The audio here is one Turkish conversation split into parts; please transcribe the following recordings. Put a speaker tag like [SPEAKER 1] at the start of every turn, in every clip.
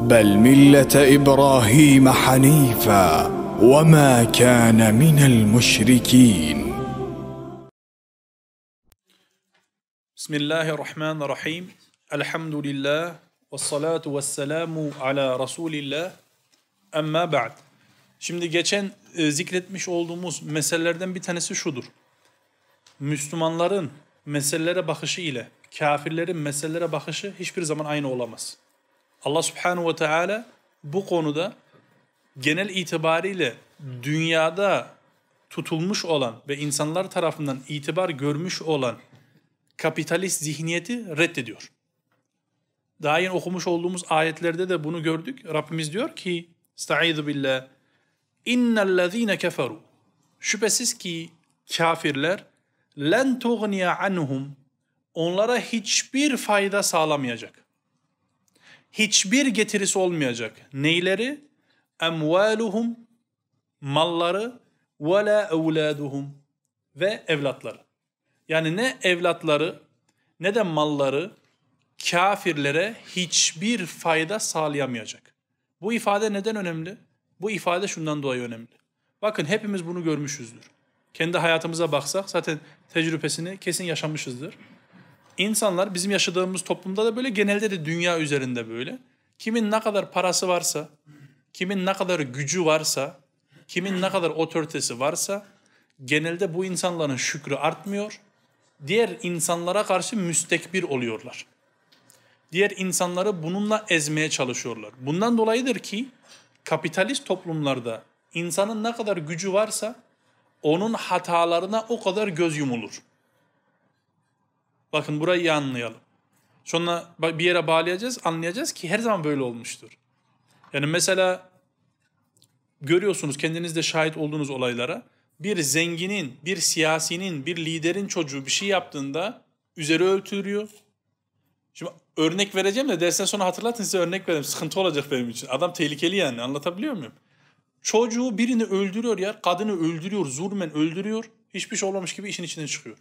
[SPEAKER 1] بل مله ابراهيم حنيفا وما كان من المشركين
[SPEAKER 2] بسم الله الرحمن الرحيم الحمد لله والصلاة والسلام ala Resulillah Amma ba'd. Şimdi geçen e, zikretmiş olduğumuz meselelerden bir tanesi şudur. Müslümanların meselelere bakışı ile kafirlerin meselelere bakışı hiçbir zaman aynı olamaz. Allah Subhanahu ve Teala bu konuda genel itibariyle dünyada tutulmuş olan ve insanlar tarafından itibar görmüş olan kapitalist zihniyeti reddediyor. Daha yeni okumuş olduğumuz ayetlerde de bunu gördük. Rabbimiz diyor ki Estaizu billah İnnellezîne keferu Şüphesiz ki kafirler len tuğniya anhum onlara hiçbir fayda sağlamayacak. Hiçbir getirisi olmayacak. Neyleri? Emvaluhum malları ve la evladuhum ve evlatları. Yani ne evlatları ne de malları kafirlere hiçbir fayda sağlayamayacak. Bu ifade neden önemli? Bu ifade şundan dolayı önemli. Bakın hepimiz bunu görmüşüzdür. Kendi hayatımıza baksak zaten tecrübesini kesin yaşamışızdır. İnsanlar bizim yaşadığımız toplumda da böyle genelde de dünya üzerinde böyle. Kimin ne kadar parası varsa, kimin ne kadar gücü varsa, kimin ne kadar otoritesi varsa genelde bu insanların şükrü artmıyor. Diğer insanlara karşı müstekbir oluyorlar. Diğer insanları bununla ezmeye çalışıyorlar. Bundan dolayıdır ki kapitalist toplumlarda insanın ne kadar gücü varsa onun hatalarına o kadar göz yumulur. Bakın burayı iyi anlayalım. Sonra bir yere bağlayacağız, anlayacağız ki her zaman böyle olmuştur. Yani mesela görüyorsunuz kendiniz de şahit olduğunuz olaylara bir zenginin, bir siyasinin, bir liderin çocuğu bir şey yaptığında üzeri örtülüyor. Şimdi örnek vereceğim de dersten sonra hatırlatın size örnek vereyim. Sıkıntı olacak benim için. Adam tehlikeli yani anlatabiliyor muyum? Çocuğu birini öldürüyor ya, kadını öldürüyor, zulmen öldürüyor. Hiçbir şey olmamış gibi işin içinden çıkıyor.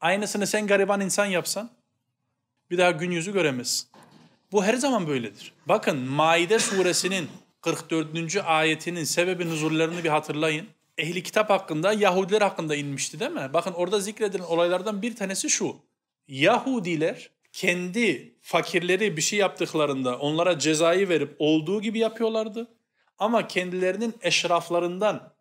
[SPEAKER 2] Aynısını sen gariban insan yapsan bir daha gün yüzü göremezsin. Bu her zaman böyledir. Bakın Maide suresinin 44. ayetinin sebebi nuzullerini bir hatırlayın. Ehli kitap hakkında, Yahudiler hakkında inmişti değil mi? Bakın orada zikredilen olaylardan bir tanesi şu. Yahudiler kendi fakirleri bir şey yaptıklarında onlara cezayı verip olduğu gibi yapıyorlardı. Ama kendilerinin eşraflarından,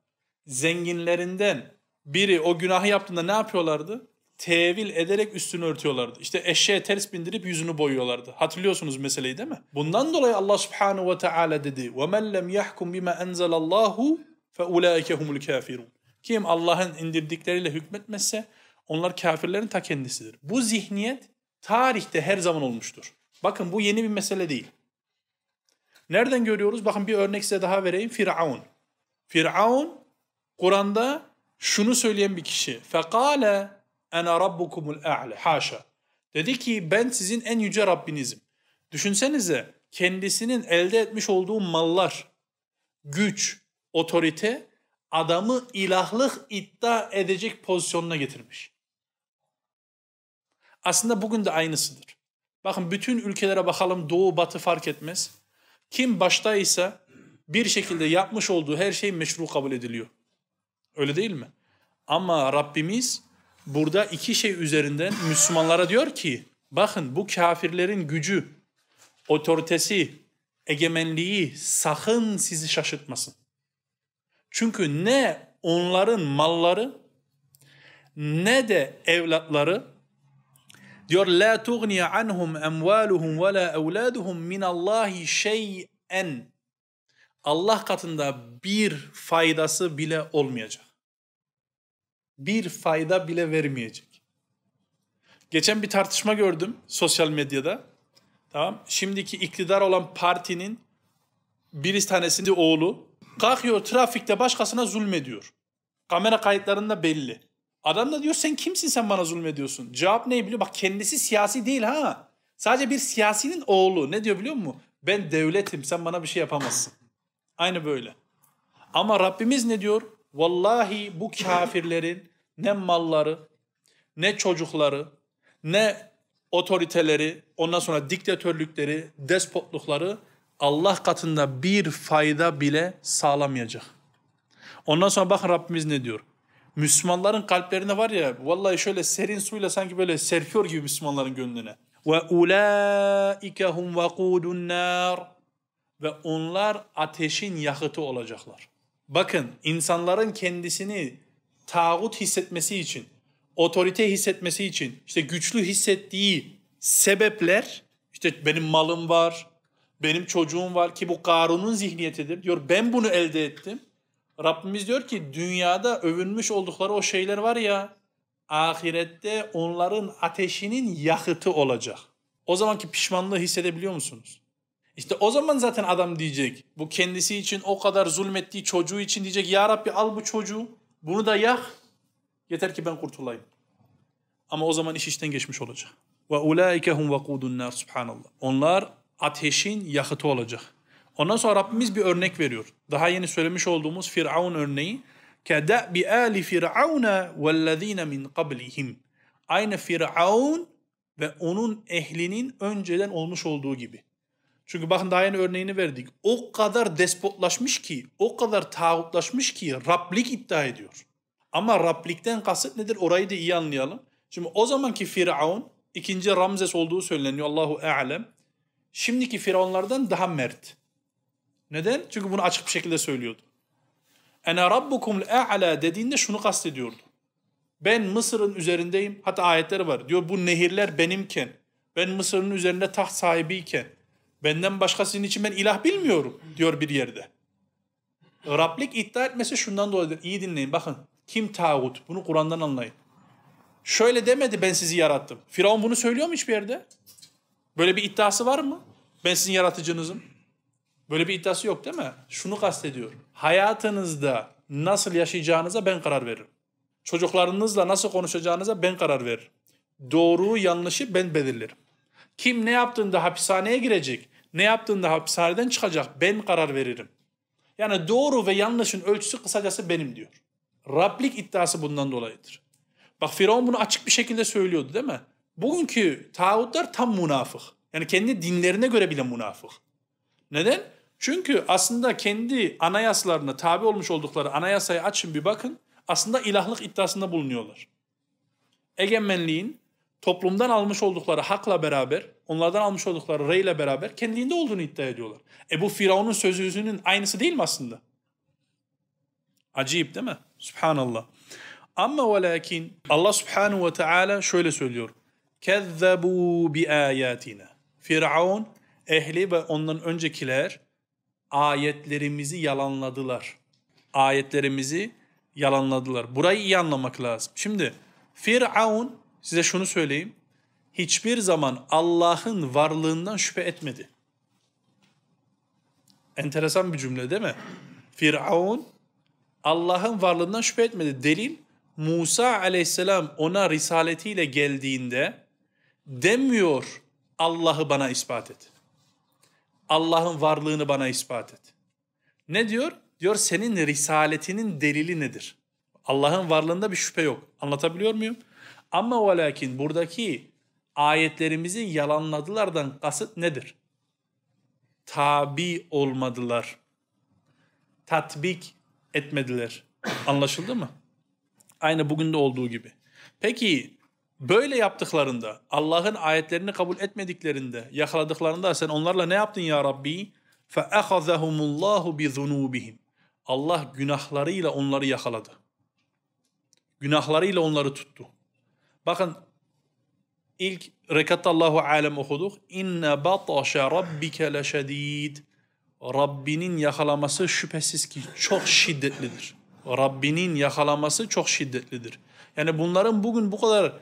[SPEAKER 2] zenginlerinden biri o günahı yaptığında ne yapıyorlardı? tevil ederek üstünü örtüyorlardı. İşte eşeğe ters bindirip yüzünü boyuyorlardı. Hatırlıyorsunuz meseleyi değil mi? Bundan dolayı Allah Subhanahu ve Teala dedi: "Ve lem yahkum bima enzelallahu fe ulaike humul kafirun." Kim Allah'ın indirdikleriyle hükmetmezse onlar kafirlerin ta kendisidir. Bu zihniyet tarihte her zaman olmuştur. Bakın bu yeni bir mesele değil. Nereden görüyoruz? Bakın bir örnek size daha vereyim. Firavun. Firavun Kur'an'da şunu söyleyen bir kişi. Fekale ana rabbukumul a'le. Haşa. Dedi ki ben sizin en yüce Rabbinizim. Düşünsenize kendisinin elde etmiş olduğu mallar, güç, otorite adamı ilahlık iddia edecek pozisyonuna getirmiş. Aslında bugün de aynısıdır. Bakın bütün ülkelere bakalım doğu batı fark etmez. Kim baştaysa bir şekilde yapmış olduğu her şey meşru kabul ediliyor. Öyle değil mi? Ama Rabbimiz burada iki şey üzerinden Müslümanlara diyor ki bakın bu kafirlerin gücü, otoritesi, egemenliği sakın sizi şaşırtmasın. Çünkü ne onların malları ne de evlatları diyor la tughni anhum emvaluhum ve la evladuhum min Allahi şey'en Allah katında bir faydası bile olmayacak. Bir fayda bile vermeyecek. Geçen bir tartışma gördüm sosyal medyada. Tamam. Şimdiki iktidar olan partinin bir tanesinin oğlu kalkıyor trafikte başkasına zulmediyor. Kamera kayıtlarında belli. Adam da diyor sen kimsin sen bana zulmediyorsun? Cevap ne biliyor? Bak kendisi siyasi değil ha. Sadece bir siyasinin oğlu. Ne diyor biliyor musun? Ben devletim sen bana bir şey yapamazsın. Aynı böyle. Ama Rabbimiz ne diyor? Vallahi bu kafirlerin ne malları, ne çocukları, ne otoriteleri, ondan sonra diktatörlükleri, despotlukları Allah katında bir fayda bile sağlamayacak. Ondan sonra bakın Rabbimiz ne diyor? Müslümanların kalplerine var ya vallahi şöyle serin suyla sanki böyle serpiyor gibi Müslümanların gönlüne. Ve ulaike hum vakudun nar ve onlar ateşin yakıtı olacaklar. Bakın insanların kendisini tağut hissetmesi için, otorite hissetmesi için, işte güçlü hissettiği sebepler, işte benim malım var, benim çocuğum var ki bu Karun'un zihniyetidir. Diyor ben bunu elde ettim. Rabbimiz diyor ki dünyada övünmüş oldukları o şeyler var ya ahirette onların ateşinin yakıtı olacak. O zamanki pişmanlığı hissedebiliyor musunuz? İşte o zaman zaten adam diyecek. Bu kendisi için o kadar zulmettiği çocuğu için diyecek. Ya Rabbi al bu çocuğu. Bunu da yak. Yeter ki ben kurtulayım. Ama o zaman iş işten geçmiş olacak. Ve ulaike hum vakudun subhanallah. Onlar ateşin yakıtı olacak. Ondan sonra Rabbimiz bir örnek veriyor. Daha yeni söylemiş olduğumuz Firavun örneği. Keda bi ali firavuna vellezina min qablihim. Aynı Firavun ve onun ehlinin önceden olmuş olduğu gibi. Çünkü bakın daha yeni örneğini verdik. O kadar despotlaşmış ki, o kadar tağutlaşmış ki Rablik iddia ediyor. Ama Rablikten kasıt nedir orayı da iyi anlayalım. Şimdi o zamanki Firavun ikinci Ramzes olduğu söyleniyor Allahu Alem. Şimdiki Firavunlardan daha mert. Neden? Çünkü bunu açık bir şekilde söylüyordu. Ene rabbukum a'la dediğinde şunu kastediyordu. Ben Mısır'ın üzerindeyim. Hatta ayetleri var. Diyor bu nehirler benimken. Ben Mısır'ın üzerinde taht sahibiyken. Benden başka sizin için ben ilah bilmiyorum diyor bir yerde. Rablik iddia etmesi şundan dolayıdır. İyi dinleyin bakın. Kim tağut? Bunu Kur'an'dan anlayın. Şöyle demedi ben sizi yarattım. Firavun bunu söylüyor mu hiçbir yerde? Böyle bir iddiası var mı? Ben sizin yaratıcınızım. Böyle bir iddiası yok değil mi? Şunu kastediyor. Hayatınızda nasıl yaşayacağınıza ben karar veririm. Çocuklarınızla nasıl konuşacağınıza ben karar veririm. Doğruyu yanlışı ben belirlerim. Kim ne yaptığında hapishaneye girecek, ne yaptığında hapishaneden çıkacak ben karar veririm. Yani doğru ve yanlışın ölçüsü kısacası benim diyor. Rablik iddiası bundan dolayıdır. Bak Firavun bunu açık bir şekilde söylüyordu değil mi? Bugünkü tağutlar tam münafık. Yani kendi dinlerine göre bile münafık. Neden? Çünkü aslında kendi anayasalarına tabi olmuş oldukları anayasayı açın bir bakın. Aslında ilahlık iddiasında bulunuyorlar. Egemenliğin toplumdan almış oldukları hakla beraber, onlardan almış oldukları rey ile beraber kendiliğinde olduğunu iddia ediyorlar. E bu Firavun'un sözünün aynısı değil mi aslında? Acayip değil mi? Subhanallah. Ama ve lakin Allah subhanahu ve teala şöyle söylüyor. Kezzebu bi ayatina. Firavun ehli ve ondan öncekiler ayetlerimizi yalanladılar. Ayetlerimizi yalanladılar. Burayı iyi anlamak lazım. Şimdi Firavun size şunu söyleyeyim. Hiçbir zaman Allah'ın varlığından şüphe etmedi. Enteresan bir cümle değil mi? Firavun Allah'ın varlığından şüphe etmedi. Delil Musa aleyhisselam ona risaletiyle geldiğinde demiyor Allah'ı bana ispat et. Allah'ın varlığını bana ispat et. Ne diyor? Diyor senin risaletinin delili nedir? Allah'ın varlığında bir şüphe yok. Anlatabiliyor muyum? Ama ve lakin buradaki ayetlerimizi yalanladılardan kasıt nedir? Tabi olmadılar. Tatbik etmediler. Anlaşıldı mı? Aynı bugün de olduğu gibi. Peki böyle yaptıklarında, Allah'ın ayetlerini kabul etmediklerinde, yakaladıklarında sen onlarla ne yaptın ya Rabbi? فَأَخَذَهُمُ اللّٰهُ بِذُنُوبِهِمْ Allah günahlarıyla onları yakaladı. Günahlarıyla onları tuttu. Bakın ilk rekatta Allahu alem okuduk. İnne batasha rabbike leşedid. Rabbinin yakalaması şüphesiz ki çok şiddetlidir. Rabbinin yakalaması çok şiddetlidir. Yani bunların bugün bu kadar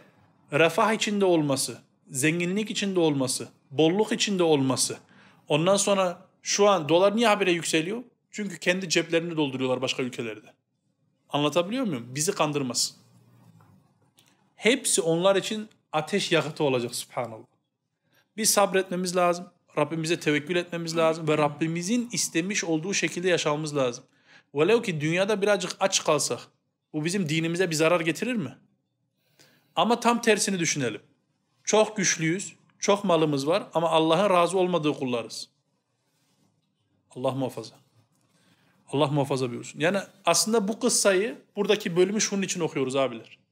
[SPEAKER 2] refah içinde olması, zenginlik içinde olması, bolluk içinde olması. Ondan sonra şu an dolar niye habire yükseliyor? Çünkü kendi ceplerini dolduruyorlar başka ülkelerde. Anlatabiliyor muyum? Bizi kandırmasın. Hepsi onlar için ateş yakıtı olacak subhanallah. Biz sabretmemiz lazım. Rabbimize tevekkül etmemiz lazım ve Rabbimizin istemiş olduğu şekilde yaşamamız lazım. Velev ki dünyada birazcık aç kalsak bu bizim dinimize bir zarar getirir mi? Ama tam tersini düşünelim. Çok güçlüyüz, çok malımız var ama Allah'ın razı olmadığı kullarız. Allah muhafaza. Allah muhafaza buyursun. Yani aslında bu kıssayı, buradaki bölümü şunun için okuyoruz abiler.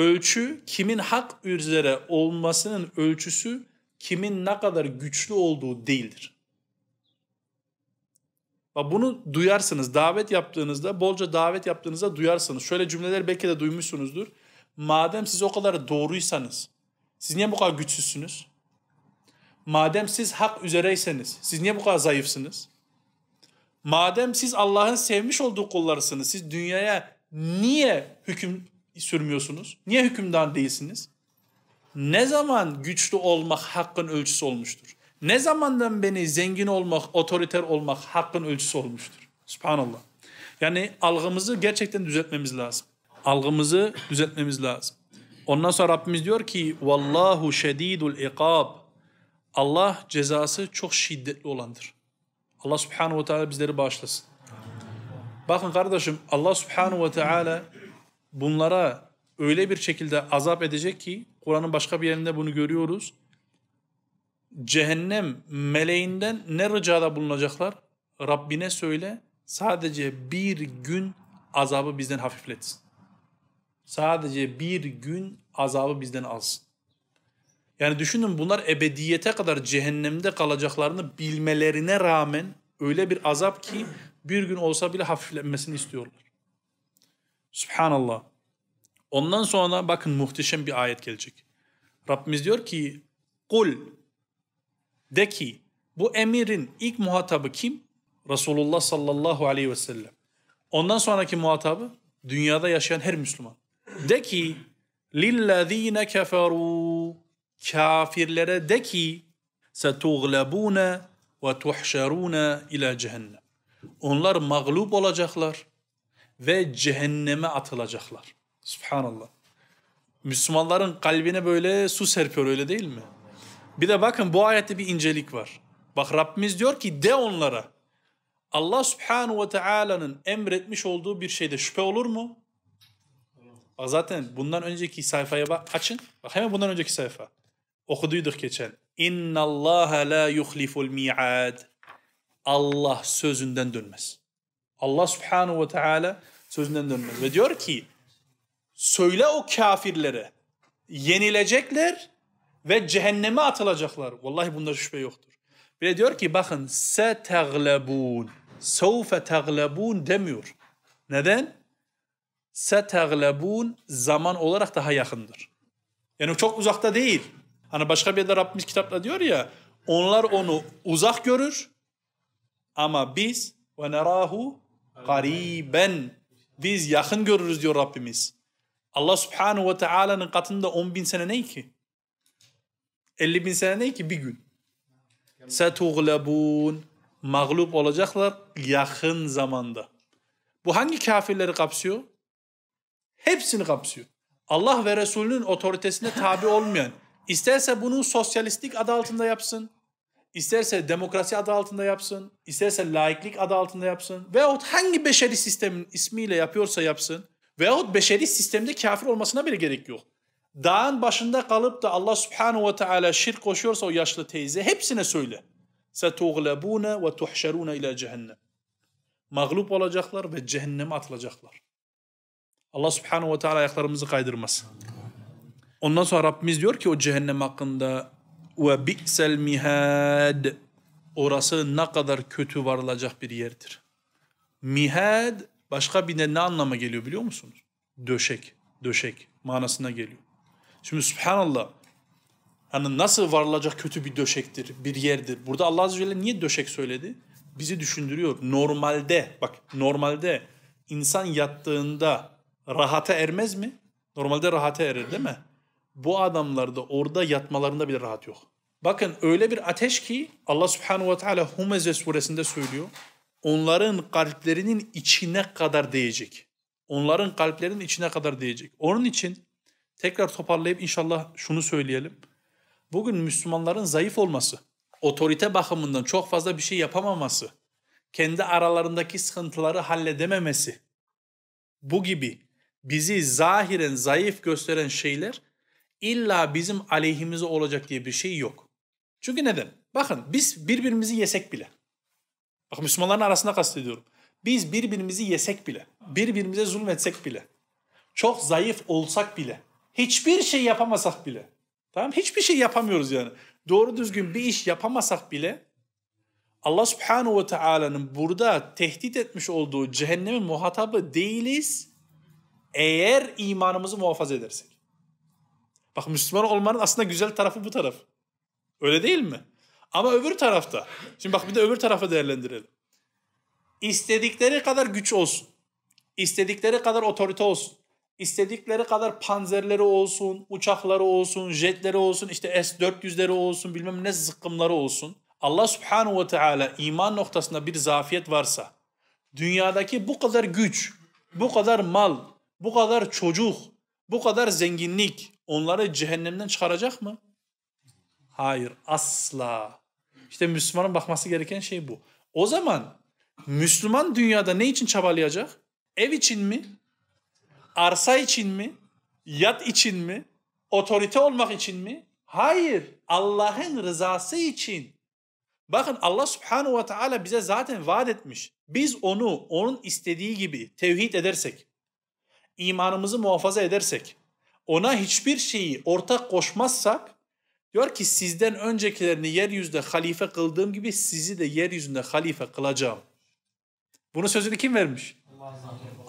[SPEAKER 2] Ölçü, kimin hak üzere olmasının ölçüsü, kimin ne kadar güçlü olduğu değildir. Bak bunu duyarsınız. Davet yaptığınızda, bolca davet yaptığınızda duyarsınız. Şöyle cümleler belki de duymuşsunuzdur. Madem siz o kadar doğruysanız, siz niye bu kadar güçsüzsünüz? Madem siz hak üzereyseniz, siz niye bu kadar zayıfsınız? Madem siz Allah'ın sevmiş olduğu kullarısınız, siz dünyaya niye hüküm sürmüyorsunuz? Niye hükümdar değilsiniz? Ne zaman güçlü olmak hakkın ölçüsü olmuştur? Ne zamandan beni zengin olmak, otoriter olmak hakkın ölçüsü olmuştur? Subhanallah. Yani algımızı gerçekten düzeltmemiz lazım. Algımızı düzeltmemiz lazım. Ondan sonra Rabbimiz diyor ki Vallahu şedidul ikab. Allah cezası çok şiddetli olandır. Allah subhanahu ve teala bizleri bağışlasın. Bakın kardeşim Allah subhanahu ve teala bunlara öyle bir şekilde azap edecek ki Kur'an'ın başka bir yerinde bunu görüyoruz. Cehennem meleğinden ne ricada bulunacaklar? Rabbine söyle sadece bir gün azabı bizden hafifletsin. Sadece bir gün azabı bizden alsın. Yani düşünün bunlar ebediyete kadar cehennemde kalacaklarını bilmelerine rağmen öyle bir azap ki bir gün olsa bile hafiflenmesini istiyorlar. Subhanallah. Ondan sonra bakın muhteşem bir ayet gelecek. Rabbimiz diyor ki kul de ki bu emirin ilk muhatabı kim? Resulullah sallallahu aleyhi ve sellem. Ondan sonraki muhatabı dünyada yaşayan her Müslüman. De ki lillezine keferu kafirlere de ki setuglebune ve tuhşerune ila cehennem. Onlar mağlup olacaklar ve cehenneme atılacaklar. Subhanallah. Müslümanların kalbine böyle su serpiyor öyle değil mi? Bir de bakın bu ayette bir incelik var. Bak Rabbimiz diyor ki de onlara Allah subhanahu ve teala'nın emretmiş olduğu bir şeyde şüphe olur mu? Bak zaten bundan önceki sayfaya bak açın. Bak hemen bundan önceki sayfa. Okuduyduk geçen. İnna Allah la yuhliful mi'ad. Allah sözünden dönmez. Allah subhanahu ve teala sözünden dönmez. Ve diyor ki söyle o kafirlere yenilecekler ve cehenneme atılacaklar. Vallahi bunda şüphe yoktur. De diyor ki bakın se teglebun. Sevfe teglebun demiyor. Neden? Se teglebun zaman olarak daha yakındır. Yani çok uzakta değil. Hani başka bir yerde Rabbimiz kitapta diyor ya onlar onu uzak görür ama biz ve nerahu gariben biz yakın görürüz diyor Rabbimiz. Allah subhanahu ve teala'nın katında 10 bin sene ne ki? 50 bin sene ne ki? Bir gün. Setuglebun. Mağlup olacaklar yakın zamanda. Bu hangi kafirleri kapsıyor? Hepsini kapsıyor. Allah ve Resulünün otoritesine tabi olmayan, isterse bunu sosyalistlik adı altında yapsın, isterse demokrasi adı altında yapsın, isterse laiklik adı altında yapsın veyahut hangi beşeri sistemin ismiyle yapıyorsa yapsın veyahut beşeri sistemde kafir olmasına bile gerek yok. Dağın başında kalıp da Allah subhanahu ve teala şirk koşuyorsa o yaşlı teyze hepsine söyle. Setuglebune ve tuhşerune ila cehennem. Mağlup olacaklar ve cehenneme atılacaklar. Allah subhanahu ve teala ayaklarımızı kaydırmasın. Ondan sonra Rabbimiz diyor ki o cehennem hakkında ve bi'sel mihad orası ne kadar kötü varılacak bir yerdir. Mihad başka bir de ne anlama geliyor biliyor musunuz? Döşek, döşek manasına geliyor. Şimdi subhanallah hani nasıl varılacak kötü bir döşektir, bir yerdir. Burada Allah Azze ve Celle niye döşek söyledi? Bizi düşündürüyor. Normalde bak normalde insan yattığında rahata ermez mi? Normalde rahata erer değil mi? Bu adamlarda orada yatmalarında bile rahat yok. Bakın öyle bir ateş ki Allah Subhanahu ve Teala Humeze suresinde söylüyor. Onların kalplerinin içine kadar değecek. Onların kalplerinin içine kadar değecek. Onun için tekrar toparlayıp inşallah şunu söyleyelim. Bugün Müslümanların zayıf olması, otorite bakımından çok fazla bir şey yapamaması, kendi aralarındaki sıkıntıları halledememesi, bu gibi bizi zahiren zayıf gösteren şeyler illa bizim aleyhimize olacak diye bir şey yok. Çünkü neden? Bakın biz birbirimizi yesek bile. Bak Müslümanların arasında kastediyorum. Biz birbirimizi yesek bile, birbirimize zulmetsek bile, çok zayıf olsak bile, hiçbir şey yapamasak bile, tamam hiçbir şey yapamıyoruz yani. Doğru düzgün bir iş yapamasak bile Allah subhanahu ve teala'nın burada tehdit etmiş olduğu cehennemin muhatabı değiliz eğer imanımızı muhafaza edersek. Bak Müslüman olmanın aslında güzel tarafı bu taraf. Öyle değil mi? Ama öbür tarafta. Şimdi bak bir de öbür tarafı değerlendirelim. İstedikleri kadar güç olsun. İstedikleri kadar otorite olsun. İstedikleri kadar panzerleri olsun, uçakları olsun, jetleri olsun, işte S-400'leri olsun, bilmem ne zıkkımları olsun. Allah subhanahu ve teala iman noktasında bir zafiyet varsa, dünyadaki bu kadar güç, bu kadar mal, bu kadar çocuk, bu kadar zenginlik onları cehennemden çıkaracak mı? Hayır, asla. İşte Müslümanın bakması gereken şey bu. O zaman Müslüman dünyada ne için çabalayacak? Ev için mi? Arsa için mi? Yat için mi? Otorite olmak için mi? Hayır. Allah'ın rızası için. Bakın Allah subhanahu ve teala bize zaten vaat etmiş. Biz onu onun istediği gibi tevhid edersek, imanımızı muhafaza edersek, ona hiçbir şeyi ortak koşmazsak, diyor ki sizden öncekilerini yeryüzünde halife kıldığım gibi sizi de yeryüzünde halife kılacağım. Bunu sözünü kim vermiş?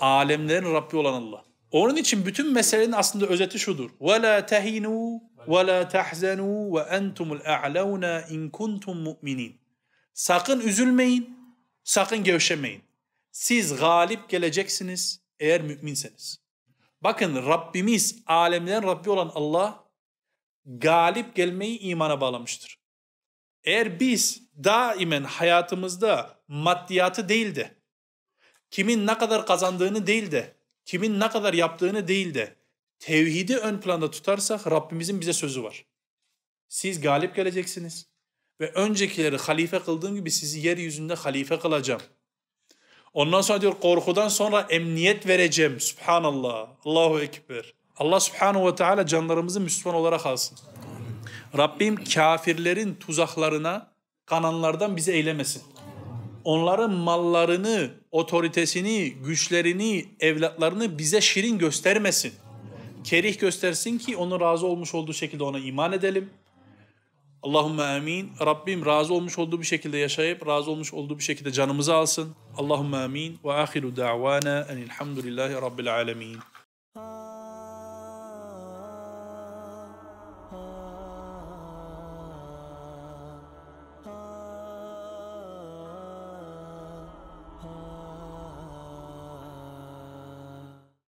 [SPEAKER 2] Alemlerin Rabbi olan Allah. Onun için bütün meselenin aslında özeti şudur. وَلَا تَهِنُوا وَلَا تَحْزَنُوا وَاَنْتُمُ الْاَعْلَوْنَا اِنْ كُنْتُمْ مُؤْمِنِينَ Sakın üzülmeyin, sakın gevşemeyin. Siz galip geleceksiniz eğer müminseniz. Bakın Rabbimiz, alemlerin Rabbi olan Allah galip gelmeyi imana bağlamıştır. Eğer biz daimen hayatımızda maddiyatı değil de, kimin ne kadar kazandığını değil de, kimin ne kadar yaptığını değil de, tevhidi ön planda tutarsak Rabbimizin bize sözü var. Siz galip geleceksiniz ve öncekileri halife kıldığım gibi sizi yeryüzünde halife kılacağım. Ondan sonra diyor korkudan sonra emniyet vereceğim. Subhanallah. Allahu Ekber. Allah subhanahu ve teala canlarımızı Müslüman olarak alsın. Rabbim kafirlerin tuzaklarına kananlardan bizi eylemesin. Onların mallarını, otoritesini, güçlerini, evlatlarını bize şirin göstermesin. Kerih göstersin ki onu razı olmuş olduğu şekilde ona iman edelim. Allahümme amin. Rabbim razı olmuş olduğu bir şekilde yaşayıp razı olmuş olduğu bir şekilde canımızı alsın. Allahümme amin. Ve ahiru da'vana enilhamdülillahi rabbil alemin.